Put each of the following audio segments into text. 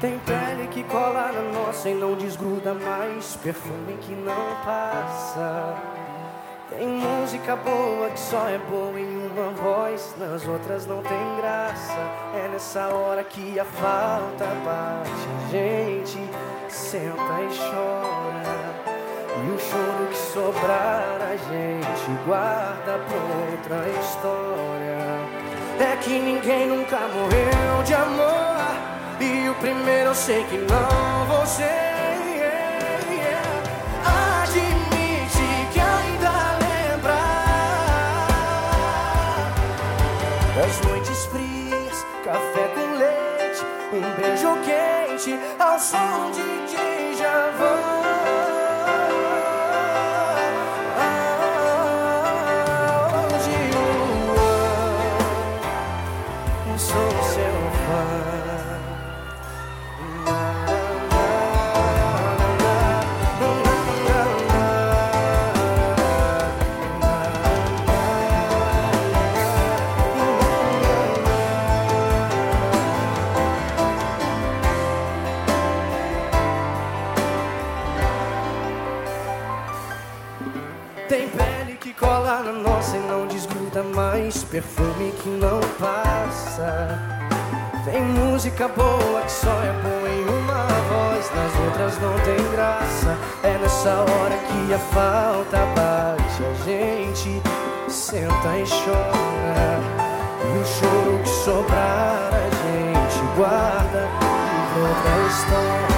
Tem pele que cola na nossa e não desgruda mais. Perfume que não passa. Tem música boa que só é boa em uma voz, nas outras não tem graça. É nessa hora que a falta bate. A gente senta e chora. E o choro que sobrar a gente guarda pra outra história. É que ninguém nunca morreu de amor. E o primeiro eu sei que não você. Admite que ainda lembra das noites frias, café com leite, um beijo quente ao som de Tem pele que cola na nossa e não desgruda mais. Perfume que não passa. Tem música boa que só é boa em uma voz, nas outras não tem graça. É nessa hora que a falta bate, a gente senta e chora. E o choro que sobrar a gente guarda pra outra história.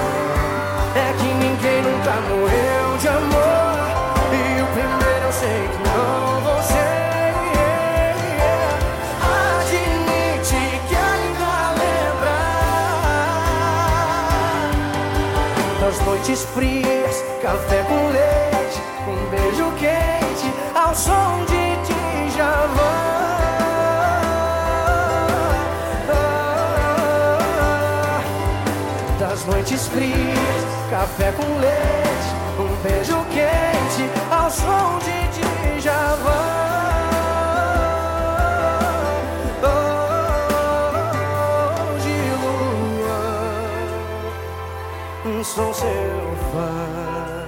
É que das noites frias, café com leite, um beijo quente ao som de Djavan. Das noites frias, café com leite, um beijo quente coração seu.